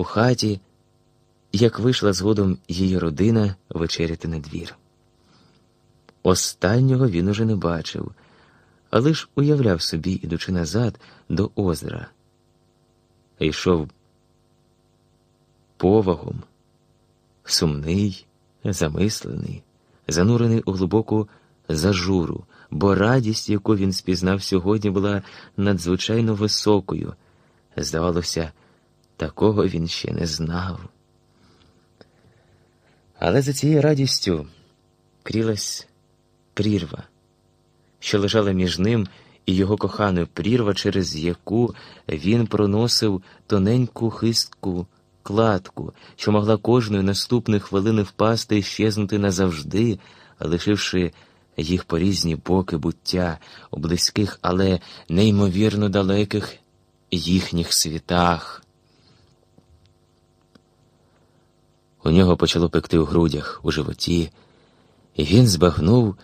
у хаті, як вийшла згодом її родина вечеряти на двір. Останнього він уже не бачив, а лиш уявляв собі, ідучи назад до озера. Йшов повагом, сумний, замислений, занурений у глибоку зажуру, бо радість, яку він спізнав сьогодні, була надзвичайно високою. Здавалося, такого він ще не знав. Але за цією радістю крілась прірва, що лежала між ним і його коханою прірва, через яку він проносив тоненьку хистку кладку, що могла кожної наступної хвилини впасти і щезнути назавжди, лишивши їх по різні боки буття у близьких, але неймовірно далеких їхніх світах. У нього почало пекти у грудях, у животі, і він збагнув,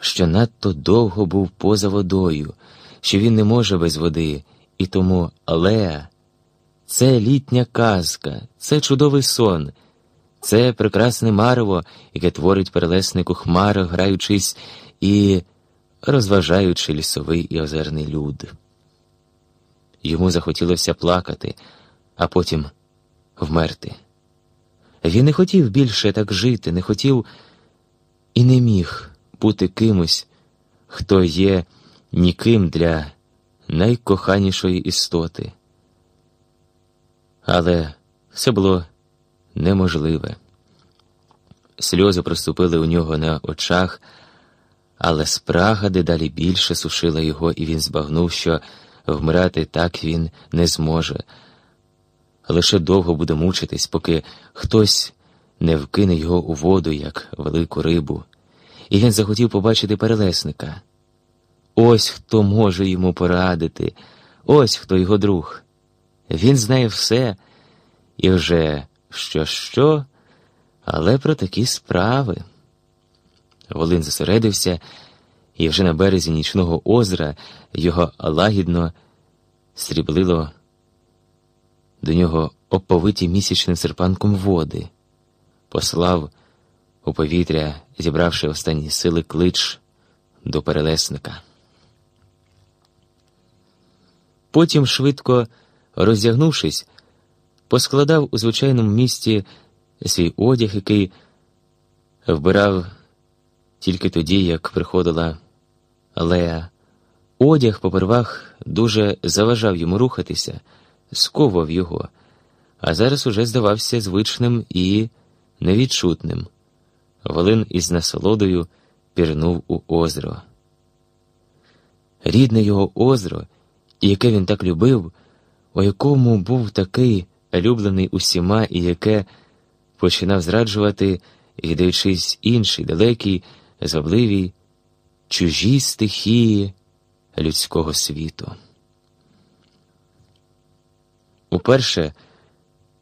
що надто довго був поза водою, що він не може без води, і тому Леа це літня казка, це чудовий сон, це прекрасне марево, яке творить перелесник у граючись і розважаючи лісовий і озерний люд. Йому захотілося плакати, а потім вмерти. Він не хотів більше так жити, не хотів і не міг бути кимось, хто є ніким для найкоханішої істоти. Але все було неможливе. Сльози проступили у нього на очах, але спрага дедалі більше сушила його, і він збагнув, що вмирати так він не зможе. Лише довго буде мучитись, поки хтось не вкине його у воду, як велику рибу, і він захотів побачити перелесника. Ось хто може йому порадити, ось хто його друг. Він знає все і вже що, що, але про такі справи. Волин зосередився, і вже на березі нічного озера його лагідно сріблило до нього оповиті місячним серпанком води, послав у повітря, зібравши останні сили клич до перелесника. Потім швидко. Роздягнувшись, поскладав у звичайному місті свій одяг, який вбирав тільки тоді, як приходила Леа. Одяг попервах дуже заважав йому рухатися, сковував його, а зараз уже здавався звичним і невідчутним. Волин із насолодою пірнув у озеро. Рідне його озеро, яке він так любив у якому був такий улюблений усіма і яке починав зраджувати, гидаючись іншій, далекій, звабливій, чужій стихії людського світу. Уперше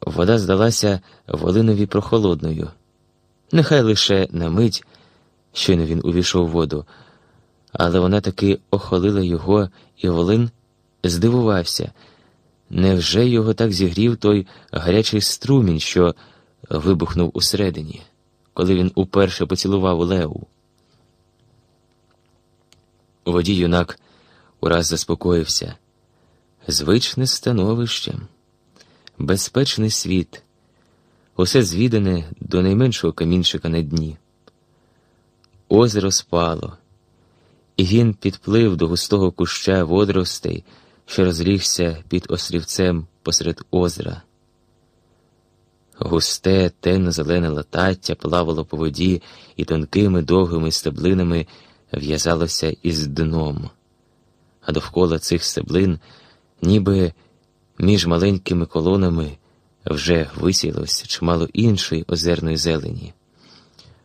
вода здалася Волинові прохолодною, нехай лише на мить, щойно він увійшов у воду, але вона таки охолила його, і Волин здивувався. Невже його так зігрів той гарячий струмінь, що вибухнув усередині, коли він уперше поцілував Леу? У воді юнак ураз заспокоївся. Звичне становище, безпечний світ, усе звідане до найменшого камінчика на дні. Озеро спало, і він підплив до густого куща водоростей що розлігся під острівцем посеред озера. Густе, темно-зелене латаття плавало по воді і тонкими довгими стеблинами в'язалося із дном, а довкола цих стеблин, ніби між маленькими колонами, вже висілось чимало іншої озерної зелені.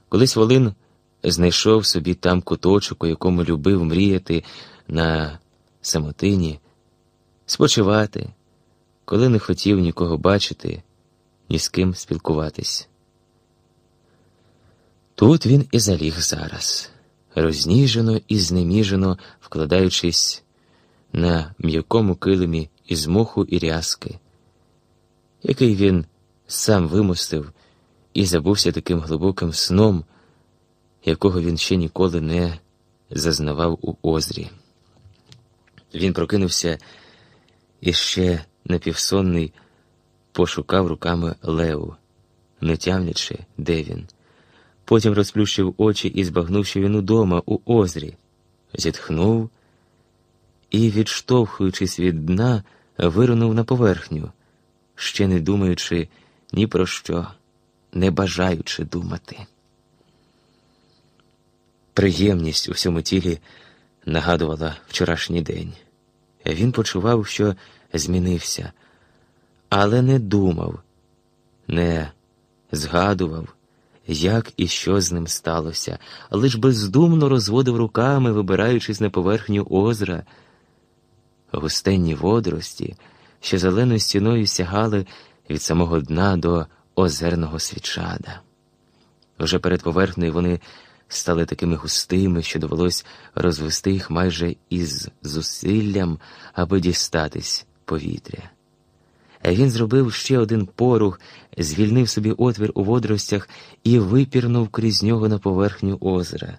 Колись Волин знайшов собі там куточок, у якому любив мріяти на самотині спочивати, коли не хотів нікого бачити, ні з ким спілкуватись. Тут він і заліг зараз, розніжено і знеміжено вкладаючись на м'якому килимі із моху і рязки, який він сам вимостив і забувся таким глибоким сном, якого він ще ніколи не зазнавав у озрі. Він прокинувся і ще напівсонний пошукав руками Леу, не тямлячи, де він. Потім розплющив очі і збагнув, що він удома у озрі, зітхнув і, відштовхуючись від дна, вирунув на поверхню, ще не думаючи ні про що, не бажаючи думати. Приємність у всьому тілі нагадувала вчорашній день. Він почував, що змінився, але не думав, не згадував, як і що з ним сталося, лиш бездумно розводив руками, вибираючись на поверхню озера. Густенні водорості, що зеленою стіною сягали від самого дна до озерного свічада. Вже перед поверхнею вони стали такими густими, що довелось розвести їх майже із зусиллям, аби дістатись повітря. Він зробив ще один порух, звільнив собі отвір у водоростях і випірнув крізь нього на поверхню озера.